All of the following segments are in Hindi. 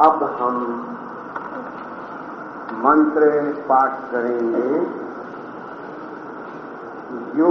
अब हम मंत्र पाठ करेंगे। यो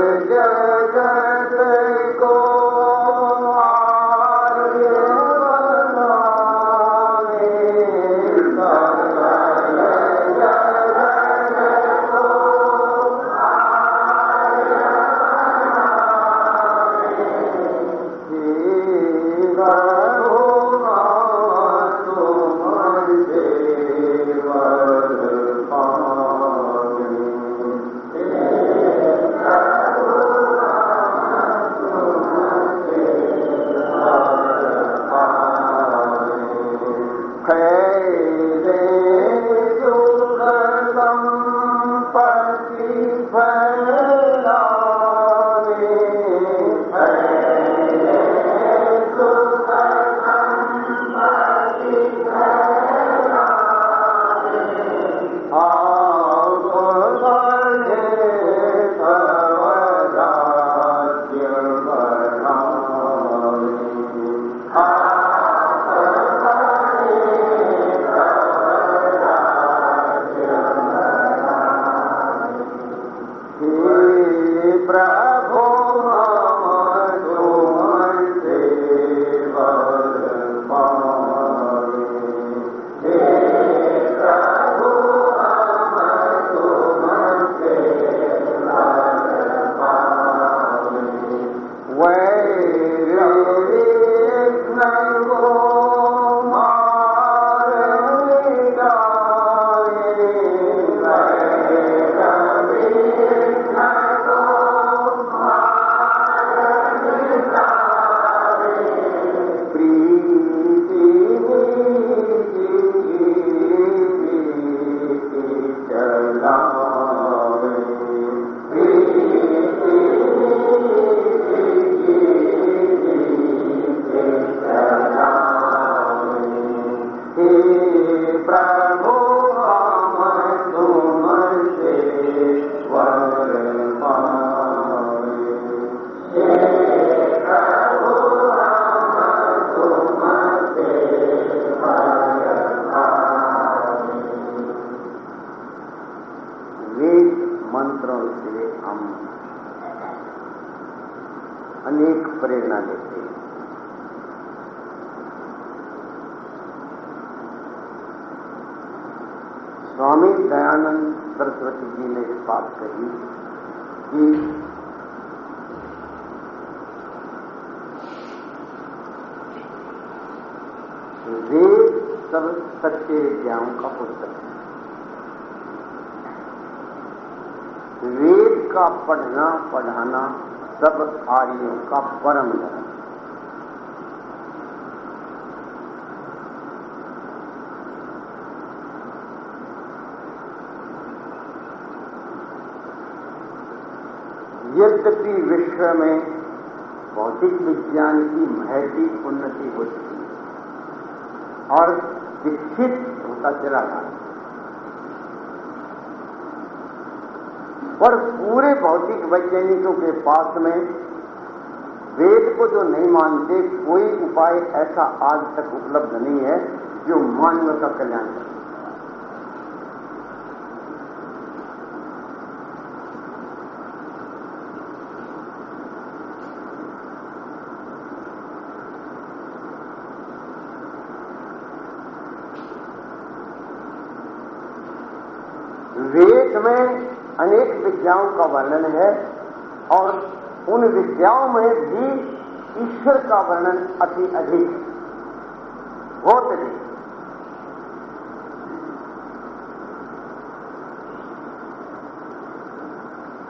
वेद सब सच्चे विद्याओं का पुस्तक है। वेद का पढ़ना, पढ़ाना सब आर्यों का परम धर्म यद्यपि विश्व में भौतिक विज्ञान की महती उन्नति होती और विकसित होता चला रहा पर पूरे भौतिक वैज्ञानिकों के पास में वेद को जो नहीं मानते, कोई उपाय ऐसा आज तक उपलब्ध नहीं है जो मानव का कल्याण करे। वेद में अनेक विद्याओं का वर्णन है और उन विद्याओं में भी ईश्वर का वर्णन अति अधिक बहुत अधिक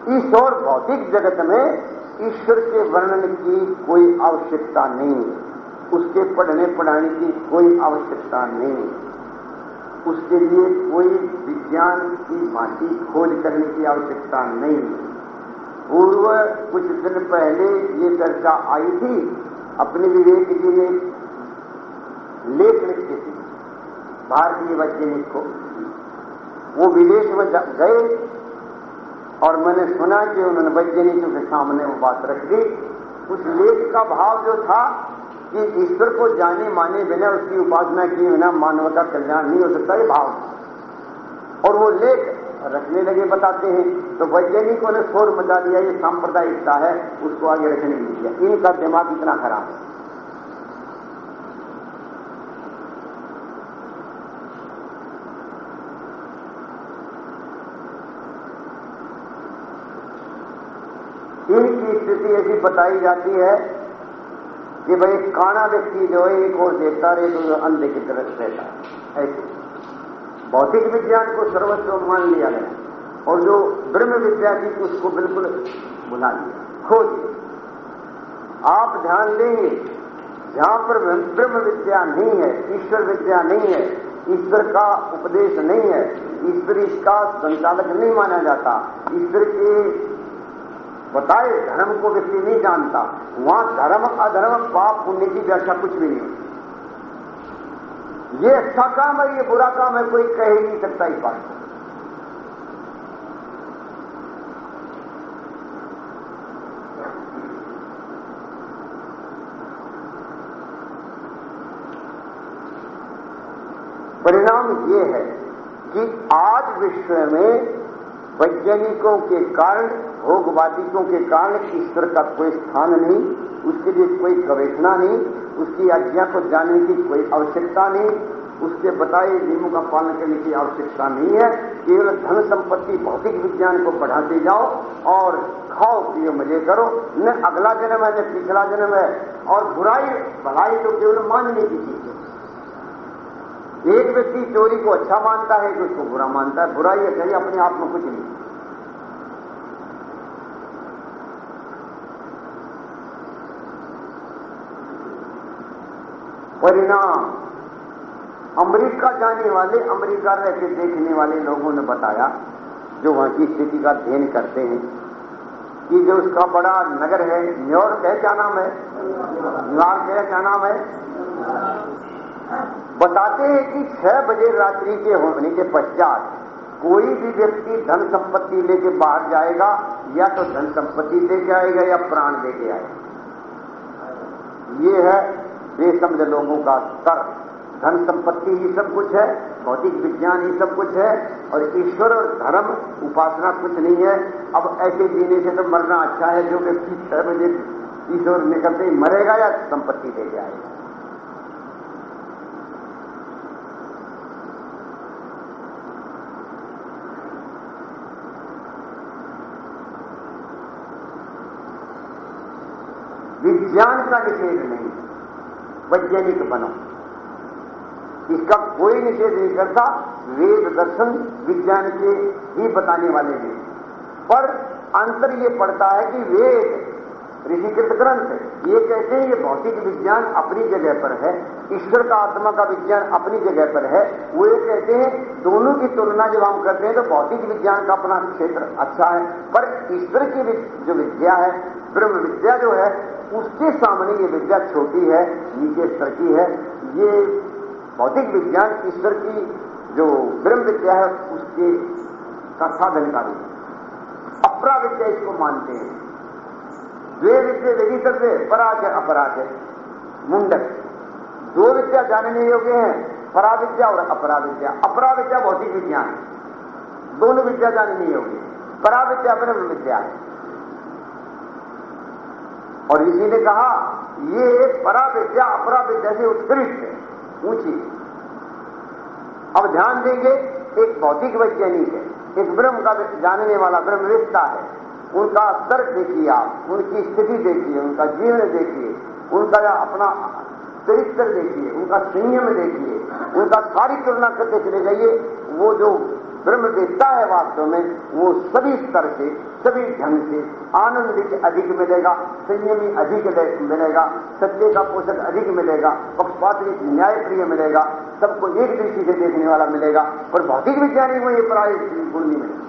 ईश्वर भौतिक जगत में ईश्वर के वर्णन की कोई आवश्यकता नहीं है उसके पढ़ने पढ़ाने की कोई आवश्यकता नहीं है उसके लिए कोई विज्ञान की भांति खोज करने की आवश्यकता नहीं। पूर्व कुछ दिन पहले ये चर्चा आई थी अपने विवेक जी ने लेख लिखी थी भारतीय वैज्ञानिक को। वो विदेश में गए और मैंने सुना कि उन्होंने वैज्ञानिकों के सामने वो बात रख दी। उस लेख का भाव जो था कि ईश्वर को जाने माने बिना उसकी उपासना किए बिना मानव का कल्याण नहीं हो सकता, ये भाव और वो लेख रखने लगे बताते हैं। तो वैज्ञानिकों ने शोर मचा दिया, ये सांप्रदायिकता है, उसको आगे रखने नहीं दिया इनका दिमाग इतना खराब है। इनकी स्थिति ऐसी बताई जाती है कि भाई काना व्यक्ति जो है, एक और देखता रहे तो अंधे की तरह रहता है। ऐसे। भौतिक विज्ञान को सर्वस्व मान लिया गया और जो ब्रह्म विद्या थी, उसको बिल्कुल भुला लिया, खो दिया। आप ध्यान देंगे, जहाँ पर ब्रह्म विद्या नहीं है, ईश्वर विद्या नहीं है, ईश्वर का उपदेश नहीं है, ईश्वर इसका संचालक नहीं माना जाता। ईश्वर के बताए धर्म को व्यक्ति नहीं जानता। वहाँ धर्म अधर्म, पाप, पुण्य की व्याख्या कुछ भी नहीं ये अच्छा काम है, ये बुरा काम है, कोई कह ही नहीं सकता इस बात परिणाम ये है कि आज विश्व में वैज्ञानिकों के कारण भोगवादिकों के कारण ईश्वर का कोई स्थान नहीं, उसके लिए कोई गवेषणा नहीं, उसकी आज्ञा को जानने की कोई आवश्यकता नहीं, उसके बताए नियमों का पालन करने की आवश्यकता नहीं है। केवल धन संपत्ति, भौतिक विज्ञान को बढ़ाते जाओ और खाओ, पियो, मज़े करो। न अगला जन्म है, न पिछला जन्म है। और बुराई, भलाई तो केवल मानने की चीज़ है। एक व्यक्ति चोरी को अच्छा मानता है कि उसको बुरा मानता है। बुरा है कहीं अपने आप में कुछ नहीं। परिणाम, अमेरिका जाने वाले, अमेरिका रह के देखने वाले लोगों ने बताया, जो वहाँ की स्थिति का अध्ययन करते हैं, कि जो उसका बड़ा नगर है न्यूयॉर्क है, क्या नाम है? न्यूयॉर्क है, क्या नाम है? बताते हैं कि छह बजे रात्रि के होने के पश्चात कोई भी व्यक्ति धन संपत्ति लेके बाहर जाएगा, या तो धन संपत्ति लेके आएगा या प्राण लेके आएगा। ये है बेसमझ लोगों का स्तर धन संपत्ति ही सब कुछ है, भौतिक विज्ञान ही सब कुछ है, और ईश्वर और धर्म उपासना कुछ नहीं है। अब ऐसे जीने से तो मरना अच्छा है, जो व्यक्ति छह बजे ईश्वर निकलते ही, मरेगा या संपत्ति लेके आएगा। विज्ञान का निषेध नहीं, वैज्ञानिक बनो। इसका कोई निषेध नहीं करता, वेद दर्शन विज्ञान के ही बताने वाले हैं। पर अंतर यह पड़ता है कि वेद, ऋषिकृत ग्रंथ, ये कहते हैं ये भौतिक विज्ञान अपनी जगह पर है, ईश्वर का आत्मा का विज्ञान अपनी जगह पर है। वो ये कहते हैं, दोनों की तुलना जब हम करते हैं तो भौतिक विज्ञान का अपना क्षेत्र अच्छा है, पर ईश्वर की जो विद्या है, ब्रह्म विद्या जो है उसके सामने ये विद्या छोटी है, नीचे स्तर की है। ये भौतिक विज्ञान ईश्वर की जो ब्रह्म विद्या है, उसके का साधन का भी अपरा विद्या इसको मानते हैं। द्वे विद्या विधि करते पराज है अपराध है मुंडक दो विद्या जानने योग्य हैं पराविद्या और अपरा विद्या। अपरा विद्या भौतिक विज्ञान है। दोनों विद्या जानने योग्य है। पराविद्या ब्रह्म विद्या है। और इसी ने कहा, ये परा विद्या पराविद्या, अपराविद्या से उत्कृष्ट है। ऊँची अब ध्यान देंगे, एक भौतिक वैज्ञानिक है। एक ब्रह्म का जानने वाला ब्रह्मवेत्ता है। उनका तर्क देखिए आप, उनकी स्थिति देखिए, उनका जीवन देखिए, उनका अपना चरित्र देखिए, उनका संयम देखिए, उनका सारी तुलना करके चले जाइए। वो जो ब्रह्म देता है वास्तव में वो सभी स्तर से सभी ढंग से आनंद अधिक मिलेगा, संयमी अधिक मिलेगा, सत्य का पोषक अधिक मिलेगा पक्षपात न्याय प्रिय मिलेगा, सबको एक दृष्टि से देखने वाला मिलेगा और भौतिक विज्ञानी में ये पढ़ाई गुण नहीं मिलेगा।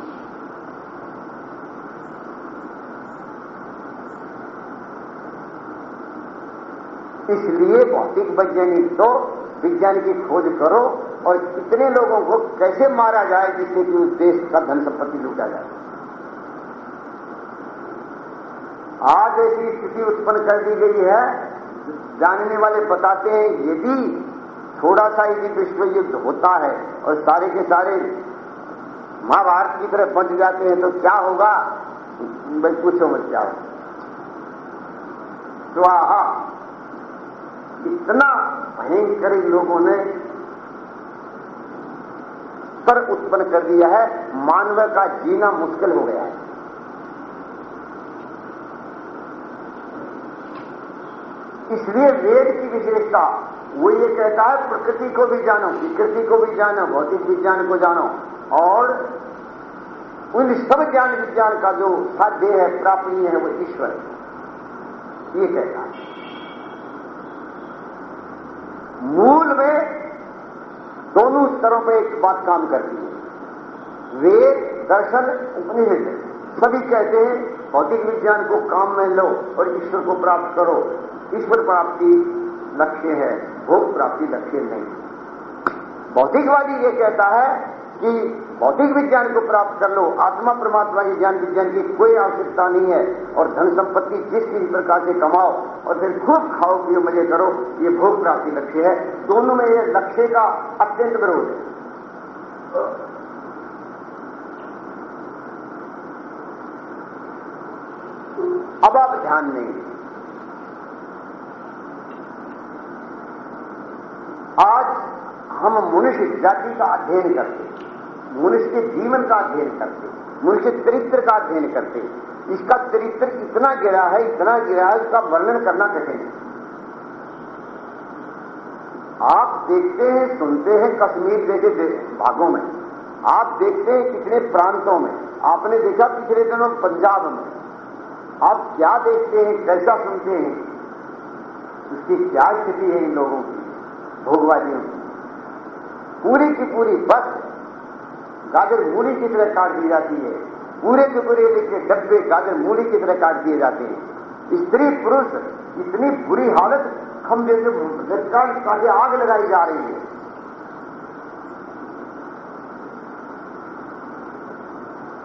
इसलिए भौतिक वैज्ञानिक तो विज्ञान की खोज करो और इतने लोगों को कैसे मारा जाए जिससे कि उस देश का धन संपत्ति लूटा जाए? आज ऐसी स्थिति उत्पन्न कर दी गई है। जानने वाले बताते हैं यदि थोड़ा सा यदि विश्व युद्ध होता है और सारे के सारे महाभारत की तरफ़ बच जाते हैं तो क्या होगा? भाई पूछो मत, क्या होगा? स्वाहा इतना भयंकर लोगों ने स्तर उत्पन्न कर दिया है, मानव का जीना मुश्किल हो गया है। इसलिए वेद की विशेषता, वो ये कहता है, प्रकृति को भी जानो, विकृति को भी जानो, भौतिक विज्ञान को जानो, और उन सब ज्ञान विज्ञान का जो साध्य है प्राप्ति है, वो ईश्वर ये कहता है। मूल में दोनों स्तरों पर एक बात काम करती है। वेद, दर्शन, उपनिषद, सभी कहते हैं, भौतिक विज्ञान को काम में लो और ईश्वर को प्राप्त करो। ईश्वर प्राप्ति लक्ष्य है, भोग प्राप्ति लक्ष्य नहीं। भौतिकवादी यह कहता है कि भौतिक विज्ञान को प्राप्त कर लो। आत्मा, परमात्मा की ज्ञान, विज्ञान की कोई आवश्यकता नहीं है। और धन संपत्ति जिस किसी प्रकार से कमाओ और फिर खूब खाओ, पियो, मज़े करो, ये भोग प्राप्ति लक्ष्य है। दोनों में ये लक्ष्य का अत्यंत विरोध है। अब आप ध्यान देंगे आज हम मनुष्य जाति का अध्ययन करते मनुष्य के जीवन का अध्ययन करते, मनुष्य चरित्र का अध्ययन करते। इसका चरित्र इतना गिरा है, इतना गिरा है इसका वर्णन करना कठिन है। आप देखते हैं, सुनते हैं कश्मीर जैसे भागों में। आप देखते हैं कितने प्रांतों में। आपने देखा पिछले दिनों पंजाब में। आप क्या देखते हैं, कैसा सुनते हैं? उसकी क्या स्थिति है इन लोगों की, भोगवादियों की? पूरी की पूरी बस गाजर मूली की तरह काट दी जाती है। पूरे के पूरे के डब्बे गाजर मूली की तरह काट दिए जाते हैं। स्त्री पुरुष इतनी बुरी हालत खंभे से सरकार काटे आग लगाई जा रही है।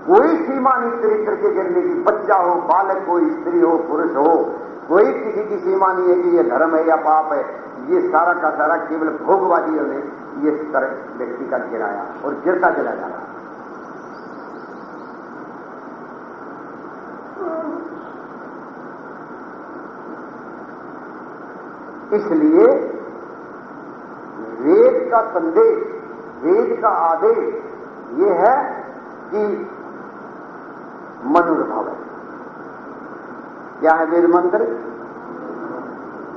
कोई सीमा नहीं चरित्र के गिरने की। बच्चा हो, बालक हो, स्त्री हो, पुरुष हो कोई किसी की सीमा नहीं है कि ये धर्म है या पाप है। ये सारा का सारा केवल भोगवादियों ने ये व्यक्ति का गिराया और गिरता चला जा रहा। इसलिए वेद का संदेश, वेद का आदेश ये है कि मनुर्भव है। क्या है वेद मंत्र?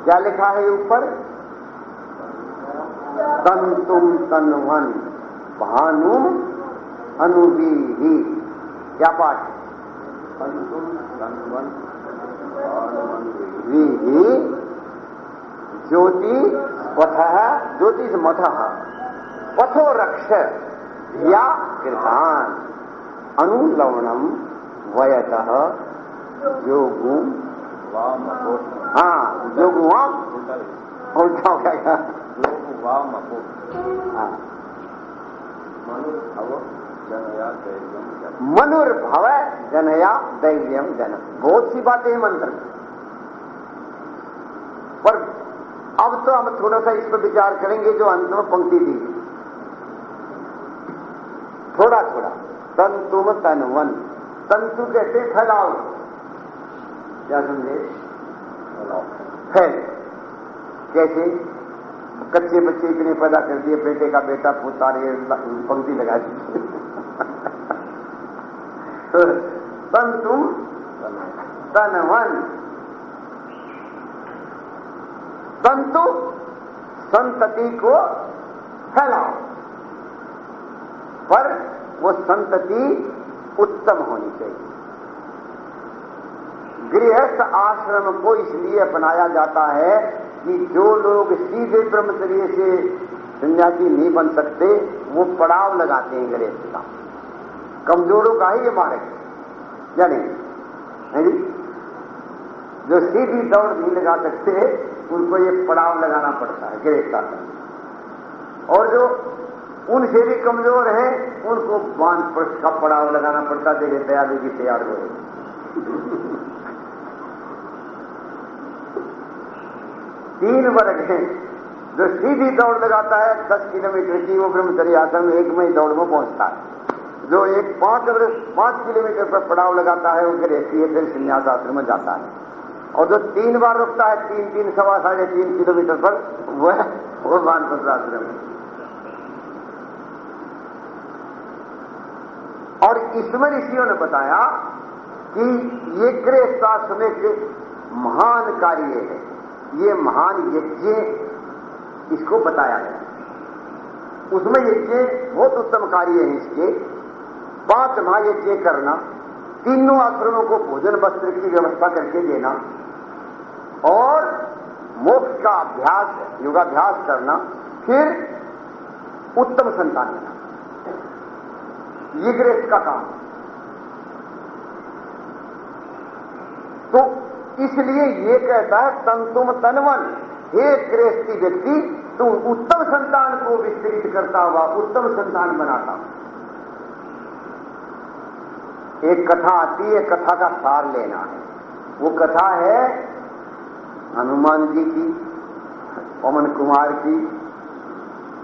क्या लिखा है ऊपर? तन तुम तनवन भानु अनुबीही क्या पाठ तन तुम तनवन वी ज्योति पथ ज्योतिष मथ। पथो रक्ष या कृतान अनुलवणम वयत। योगु हाँ योगु उल्टा हो गया? मनुर्भव जनया दैव्यम जन। बहुत सी बातें हैं मंत्र पर अब तो हम थोड़ा सा इस पर विचार करेंगे जो अंत में पंक्ति दी थोड़ा थोड़ा तंतुम तनवन तंतु कहते फैलाओ क्या समझे फैल कैसे कच्चे बच्चे इतने पैदा कर दिए, बेटे का बेटा पोता रहे पंक्ति लगा दी। तंतु तनवन। तंतु संतति को फैलाओ। पर वो संतति उत्तम होनी चाहिए। गृहस्थ आश्रम को इसलिए अपनाया जाता है कि जो लोग सीधे ब्रह्मचर्य से सन्यासी नहीं बन सकते, वो पड़ाव लगाते हैं गृहस्थ का। कमजोरों का ही ये मार्ग या नहीं जो? सीधी दौड़ नहीं लगा सकते, उनको ये पड़ाव लगाना पड़ता है गृहस्थ आश्रम। और जो उनसे भी कमज़ोर हैं, उनको बाँध का पड़ाव लगाना पड़ता है, देखिए, दयालु जी तैयार हो तीन वर्ग हैं जो सीधी दौड़ लगाता है, दस किलोमीटर की वो ब्रह्मचर्य आश्रम एक मई दौड़ में पहुँचता है। जो एक पाँच वर्ष पाँच किलोमीटर पर पड़ाव लगाता है, वो फिर ऐसी फिर संन्यास आश्रम में जाता है। और जो तीन बार रुकता है, तीन तीन, सवा साढ़े तीन किलोमीटर पर, वह वो वानप्रस्थ आश्रम है। और इसमें ऋषियों ने बताया कि ये गृहस्थाश्रम एक महान कार्य है। ये महान यज्ञ इसको बताया गया उसमें यज्ञ बहुत उत्तम कार्य है इसके। पाँच महायज्ञ करना, तीनों आश्रमों को भोजन वस्त्र की व्यवस्था करके देना और मोक्ष का अभ्यास, योगाभ्यास करना, फिर उत्तम संतान लेना। ये गृहस्थ का काम। तो इसलिए ये कहता है तंतुम तनवन। हे गृहस्थी व्यक्ति, तुम उत्तम संतान को विस्तृत करता हुआ उत्तम संतान बनाता हुआ। एक कथा आती है, कथा का सार लेना है। वो कथा है हनुमान जी की, पवन कुमार की।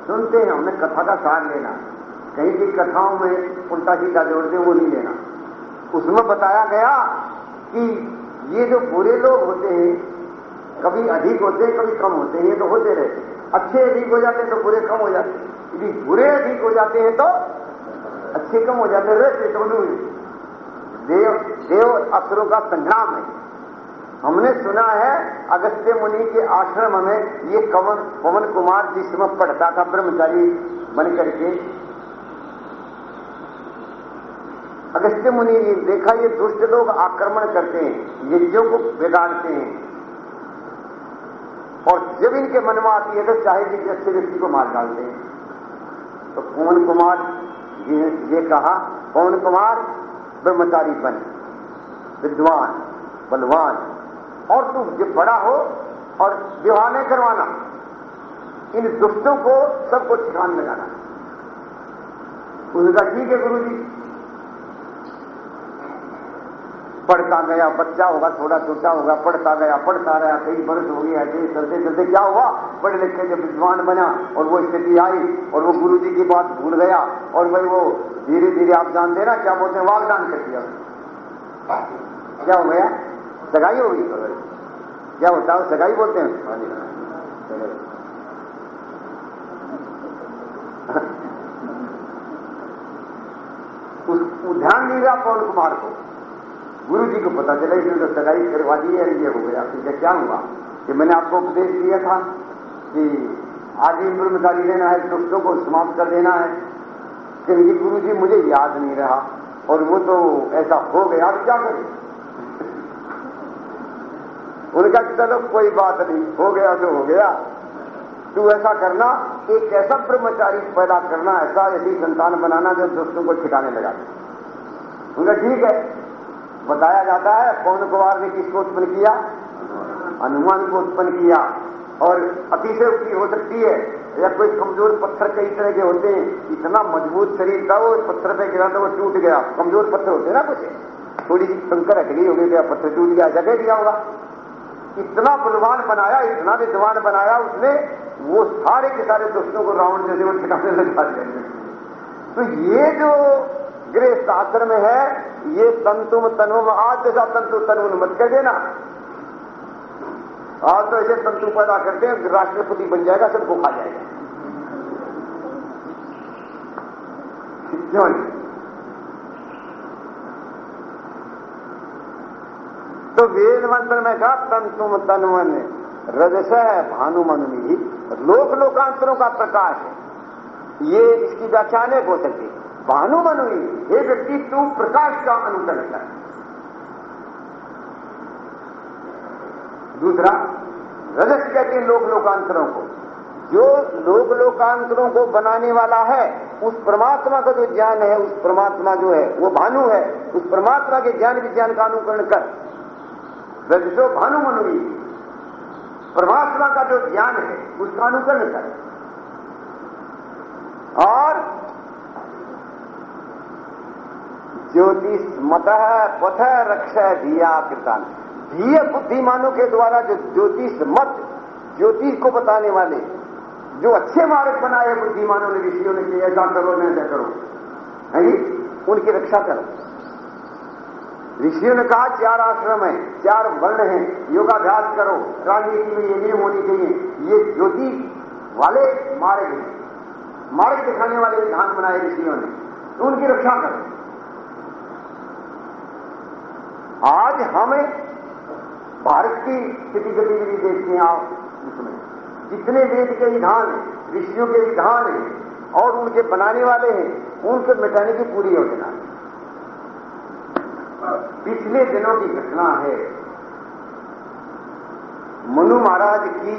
सुनते हैं, हमने कथा का सार लेना कहीं भी कथाओं में उल्टा सीधा जोड़ते वो नहीं लेना। उसमें बताया गया कि ये जो बुरे लोग होते हैं, कभी अधिक होते हैं, कभी कम होते हैं, ये तो होते रहते अच्छे अधिक हो जाते हैं तो बुरे कम हो जाते हैं। यदि बुरे अधिक हो जाते हैं तो अच्छे कम हो जाते रहते तो देव देव असुरों का संग्राम है। हमने सुना है अगस्त्य मुनि के आश्रम में ये कवन पवन कुमार जिस समय पढ़ता था ब्रह्मचारी बन करके अगस्त्य मुनि ने देखा ये दुष्ट लोग आक्रमण करते हैं, यज्ञों को बिगाड़ते हैं। और जब इनके मन में आती है तो चाहे किसी अच्छे व्यक्ति को मार डालते हैं। तो पवन कुमार? जी ने ये कहा पवन कुमार? ब्रह्मचारी बन, विद्वान, बलवान। और तू जब बड़ा हो और विवाह नहीं करवाना, इन दुष्टों को सबको ठिकान लगाना उसका ठीक है गुरु जी पढ़ता गया, बच्चा होगा, थोड़ा छोटा होगा, पढ़ता गया, पढ़ता रहा, कई वर्ष हो गया, ऐसे चलते चलते क्या हुआ? पढ़ लिख के जब विद्वान बना और वो स्थिति आई और वो गुरु जी की बात भूल गया और भाई वो धीरे धीरे, आप जानते ना क्या बोलते हैं, वागदान कर दिया। क्या हो गया? सगाई हो गई। क्या होता है? सगाई बोलते हैं। उस ध्यान नहीं रहा पवन कुमार को। गुरु जी को पता चला इसने तो सगाई करवा दी है, ये हो गया। फिर क्या हुआ? कि मैंने आपको उपदेश दिया था कि आगे ब्रह्मचारी लेना है, दुष्टों को समाप्त कर देना है। कि ये गुरु जी मुझे याद नहीं रहा, और वो तो ऐसा हो गया, अब क्या करें? उनका चलो, कोई बात नहीं, हो गया तो हो गया। तू ऐसा करना, एक ऐसा ब्रह्मचारी पैदा करना, ऐसा ऐसी संतान बनाना जो दोस्तों को ठिकाने लगा उनका ठीक है बताया जाता है पौन कुमार ने किसको उत्पन्न किया? हनुमान को उत्पन्न किया। और अतिशय हो सकती है, या कोई कमज़ोर पत्थर कई तरह के होते हैं। इतना मज़बूत शरीर था वो, पत्थर पे गिरा था, वो टूट गया। कमज़ोर पत्थर होते ना कुछ? थोड़ी सी कंकर हट गई होगी पत्थर टूट गया, जगह दिया होगा। इतना बलवान बनाया, इतना विद्वान बनाया उसने, वो सारे के सारे दोस्तों को रावण जैसे वो ठिकाने लगा दिया तो ये जो गृह आश्रम है ये तंतुम तनुम आज जैसा तंतु तनुम मत कर देना। आज तो ऐसे तंतु पैदा करते हैं, राष्ट्रपति बन जाएगा, सबको खा जाएगा। क्यों नहीं? तो वेद मंत्र में कहा, तंतुम तनवन, रजस है भानुमनुमी लोक लोकांतरों का प्रकाश है। ये इसकी व्याख्या अनेक हो सकती भानुमनुमी हे व्यक्ति, तू प्रकाश का अनुकरण कर। दूसरा रजस कहते लोक लोकांतरों को। जो लोक लोकांतरों को बनाने वाला है, उस परमात्मा का जो ज्ञान है, उस परमात्मा जो है, वो भानु है, उस परमात्मा के ज्ञान विज्ञान का अनुकरण कर। रजसो भानु मनुरी परमात्मा का जो ज्ञान है, उसका अनुकरण कर। और ज्योतिष मत पथ रक्ष दिया कृतान। धीय बुद्धिमानों के द्वारा जो ज्योतिष मत ज्योतिष को बताने वाले, जो अच्छे मार्ग बनाए बुद्धिमानों ने, ऋषियों ने कि ऐसा करो न, ऐसा करो। है उनकी रक्षा करो। ऋषियों ने कहा, चार आश्रम है, चार वर्ण है, योगाभ्यास करो, राजनीति में ये नियम होनी चाहिए। ये ज्योति वाले मार्ग हैं। मार्ग दिखाने वाले विधान बनाए ऋषियों ने। तो उनकी रक्षा करो। आज हमें भारत की स्थिति गतिविधि देखते हैं आप उसमें जितने वेद के विधान हैं, ऋषियों के विधान हैं, और उनके बनाने वाले हैं, उनसे मिटाने की पूरी योजना पिछले दिनों की घटना है। मनु महाराज की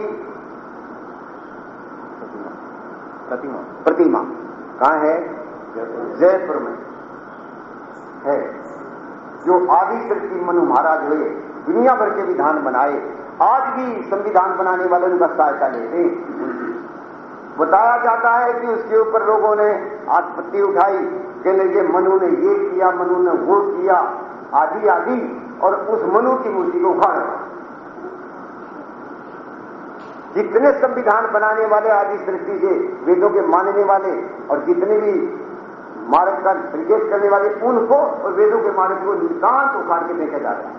प्रतिमा। प्रतिमा। कहाँ है? जयपुर में। है। जो आदि की मनु महाराज हुए, दुनिया भर के विधान बनाए, आज भी संविधान बनाने वाले उनका सहायता लेते बताया जाता है कि उसके ऊपर लोगों ने आपत्ति उठाई कहने के मनु ने ये किया, मनु ने वो किया, आदि आदि, और उस मनु की मूर्ति को उखाड़ जितने संविधान बनाने वाले, आदि सृष्टि के वेदों के मानने वाले, और जितने भी मार्ग का संकेत करने वाले उनको और वेदों के मार्ग को नितांत उखाड़ के देखा जा रहा है।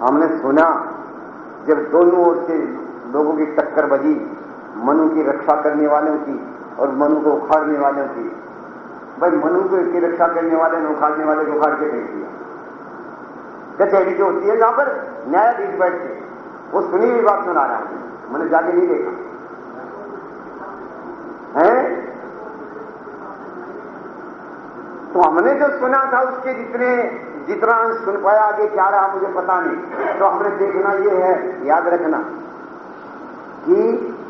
हमने सुना, जब दोनों ओर से लोगों की टक्कर बजी, मनु की रक्षा करने वालों की और मनु को उखाड़ने वालों की, भाई मनु को इसकी रक्षा करने वाले ने उखाड़ने वाले को उखाड़ के फेंक दिया। कचहरी जो होती है, जहाँ पर न्यायाधीश बैठते वो सुनी हुई बात सुना रहा है। मैंने जाके नहीं देखा। है? तो हमने जो सुना था उसके जितने, जितना सुन पाया, आगे क्या रहा मुझे पता नहीं। तो हमने देखना ये है, याद रखना, कि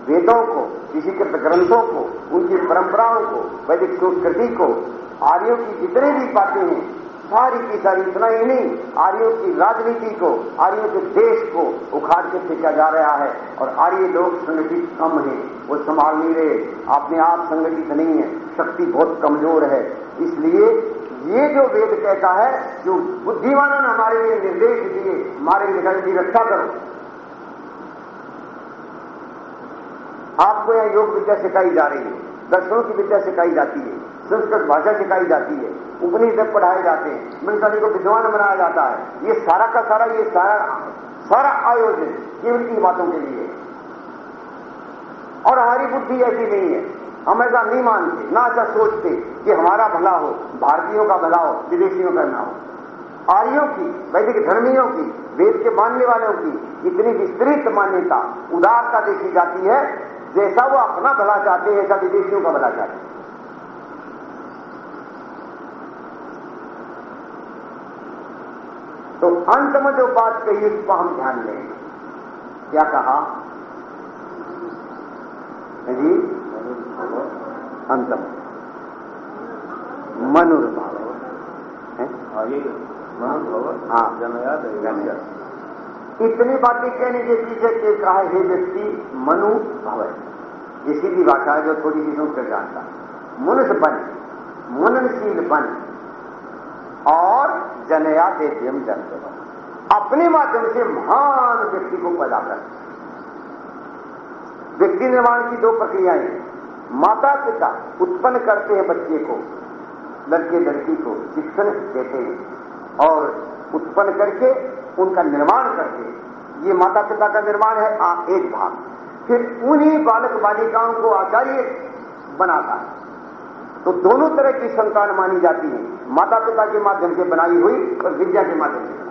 वेदों को किसी के ग्रंथों को, उनकी परंपराओं को, वैदिक संस्कृति को, आर्यों की जितने भी बातें हैं सारी की सारी इतना ही नहीं, आर्यों की राजनीति को, आर्यों के देश को उखाड़ के फेंका जा रहा है। और आर्य लोग संगठित कम है, वो संभाल नहीं रहे। अपने आप संगठित नहीं है, शक्ति बहुत कमज़ोर है। इसलिए ये जो वेद कहता है, जो बुद्धिमानों ने हमारे लिए निर्देश दिए, हमारे निगम की रक्षा करो। आपको यह योग विद्या सिखाई जा रही है, दर्शनों की विद्या सिखाई जाती है, संस्कृत भाषा सिखाई जाती है। उपनिषद पढ़ाए जाते हैं। मंत्रालय को विद्वान बनाया जाता है। ये सारा का सारा, ये सारा सारा आयोजन केवल की बातों के लिए। और हमारी बुद्धि ऐसी नहीं है। हम ऐसा नहीं मानते, ना ऐसा सोचते कि हमारा भला हो, भारतीयों का भला हो, विदेशियों का ना हो। आर्यों की, वैदिक धर्मियों की, वेद के मानने वालों की इतनी विस्तृत मान्यता, उदारता देखी जाती है, जैसा वो अपना भला चाहते हैं, ऐसा विदेशियों का भला चाहते हैं। तो अंत में जो बात कही उसको हम ध्यान लें क्या कहा? जी? अंतम। मनुर्भाव। हाँ? इतनी बातें कहने के पीछे के कहा हे व्यक्ति मनु भव ये सीधी भाषा है जो थोड़ी सी संस्कृत जानता मनुष्य बन मननशील बन। और जनया देव्यम जन अपने माध्यम से महान व्यक्ति को पैदा कर। व्यक्ति निर्माण की दो प्रक्रियाएँ माता पिता उत्पन्न करते हैं बच्चे को लड़के लड़की को शिक्षण देते हैं और उत्पन्न करके उनका निर्माण करते हैं। ये माता पिता का निर्माण है आ, एक भाग। फिर उन्हीं बालक बालिकाओं को आचार्य बनाता है। तो दोनों तरह की संतान मानी जाती है। माता पिता के माध्यम से बनाई हुई और विद्या के माध्यम से बनाई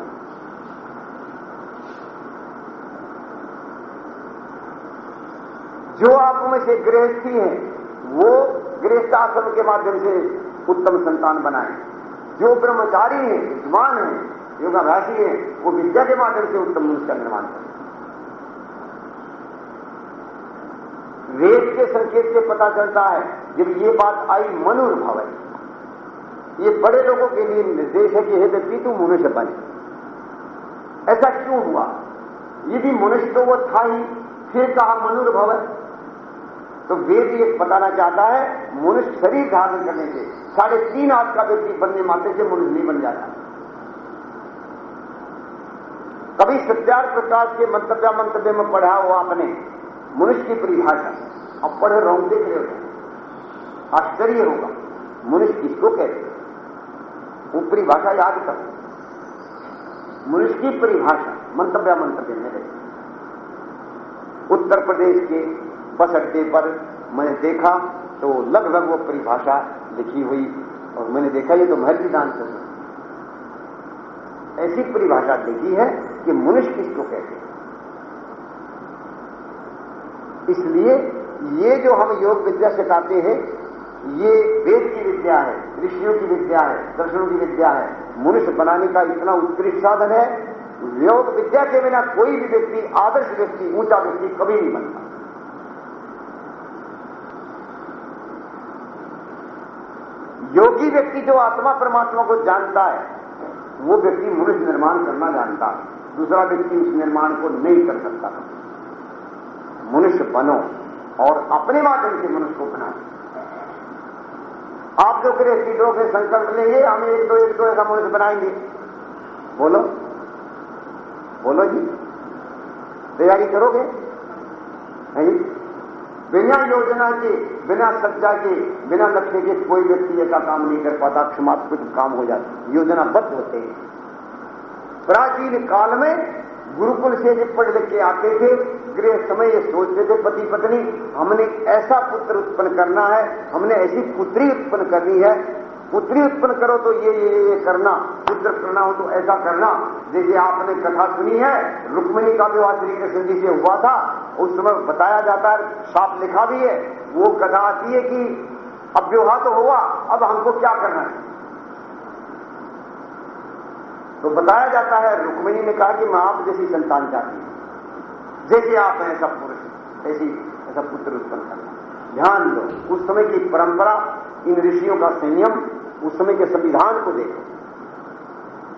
जो आप में से गृहस्थी हैं, वो गृहस्थाश्रम के माध्यम से उत्तम संतान बनाए। जो ब्रह्मचारी हैं, विद्वान हैं, योगाभ्यासी हैं, वो विद्या के माध्यम से उत्तम मनुष्य का निर्माण करें। वेद के संकेत से पता चलता है, जब ये बात आई, मनुर्भव। है ये बड़े लोगों के लिए निर्देश है कि हे व्यक्ति, तू मनुष्य बने। ऐसा क्यों हुआ? यदि मनुष्य तो वो था ही, फिर कहा मनुर्भव है तो वेद ये बताना चाहता है, मनुष्य शरीर धारण करने से साढ़े तीन हाथ का व्यक्ति बनने मात्र से मनुष्य नहीं बन जाता। कभी सत्यार प्रकाश के मंतव्य मंतव्य में पढ़ा हो आपने, मनुष्य की परिभाषा अब पढ़े रहो देख रहे हो आश्चर्य होगा, मनुष्य किसको कहते वो परिभाषा याद कर। मनुष्य की परिभाषा मंतव्य मंतव्य में रहती उत्तर प्रदेश के बस अड्डे पर मैंने देखा तो लगभग वो परिभाषा लिखी हुई, और मैंने देखा, ये तो महर्षि दान कर ऐसी परिभाषा लिखी है कि मनुष्य किसको कहते हैं? इसलिए ये जो हम योग विद्या सिखाते हैं ये वेद की विद्या है, ऋषियों की विद्या है, दर्शनों की विद्या है। मनुष्य बनाने का इतना उत्कृष्ट साधन है योग विद्या के बिना कोई भी व्यक्ति, आदर्श व्यक्ति, ऊँचा व्यक्ति कभी नहीं बनता। योगी व्यक्ति जो आत्मा परमात्मा को जानता है, वो व्यक्ति मनुष्य निर्माण करना जानता है। दूसरा व्यक्ति उस निर्माण को नहीं कर सकता। मनुष्य बनो और अपने माध्यम से मनुष्य को बनाओ। आप जो गृहस्थी लोग हैं संकल्प लेंगे हम एक दो एक दो ऐसा मनुष्य बनाएँगे। बोलो। बोलो जी। तैयारी करोगे? नहीं। बिना योजना के, बिना सज्जा के, बिना लक्ष्य के कोई व्यक्ति ऐसा काम नहीं कर पाता क्षमात्मक काम हो जाता। योजनाबद्ध होते हैं। प्राचीन काल में गुरुकुल से जब पढ़ लिख के आते थे, गृह समय ये सोचते थे, पति पत्नी, हमने ऐसा पुत्र उत्पन्न करना है, हमने ऐसी पुत्री उत्पन्न करनी है। पुत्री उत्पन्न करो तो ये ये ये करना, पुत्र करना हो तो ऐसा करना। जैसे आपने कथा सुनी है, रुक्मिणी का विवाह श्री कृष्ण जी से हुआ था, उस समय बताया जाता है, साफ़ लिखा भी है, वो कथा आती है कि अब विवाह तो हुआ, अब हमको क्या करना है? तो बताया जाता है, रुक्मिणी ने कहा कि मैं आप जैसी संतान चाहती हूँ। जैसे आप हैं ऐसा पुरुष। ऐसी, ऐसा पुत्र उत्पन्न करना। ध्यान दो, उस समय की परंपरा, इन ऋषियों का संयम, उस समय के संविधान को देखो।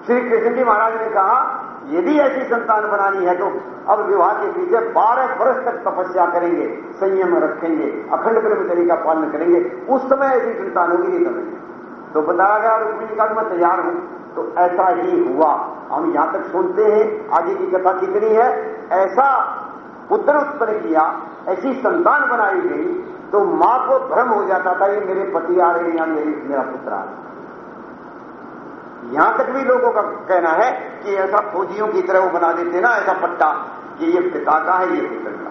श्री कृष्ण जी महाराज ने कहा यदि ऐसी संतान बनानी है तो अब विवाह के पीछे बारह वर्ष तक तपस्या करेंगे, संयम रखेंगे, अखंड ब्रह्मचर्य का पालन करेंगे। उस समय ऐसी संतान होगी नहीं समझ तो बताया गया, रुक्मिणी का मैं तैयार हूँ। तो ऐसा ही हुआ। हम यहाँ तक सुनते हैं, आगे की कथा कितनी है। ऐसा पुत्र उत्पन्न किया, ऐसी संतान बनाई गई तो माँ को भ्रम हो जाता था, ये मेरे पति आ रहे या मेरी, मेरा पुत्र आ रहा यहाँ तक भी लोगों का कहना है कि ऐसा फौजियों की तरह वो बना देते ना, ऐसा पट्टा कि ये पिता का है, ये पुत्र का।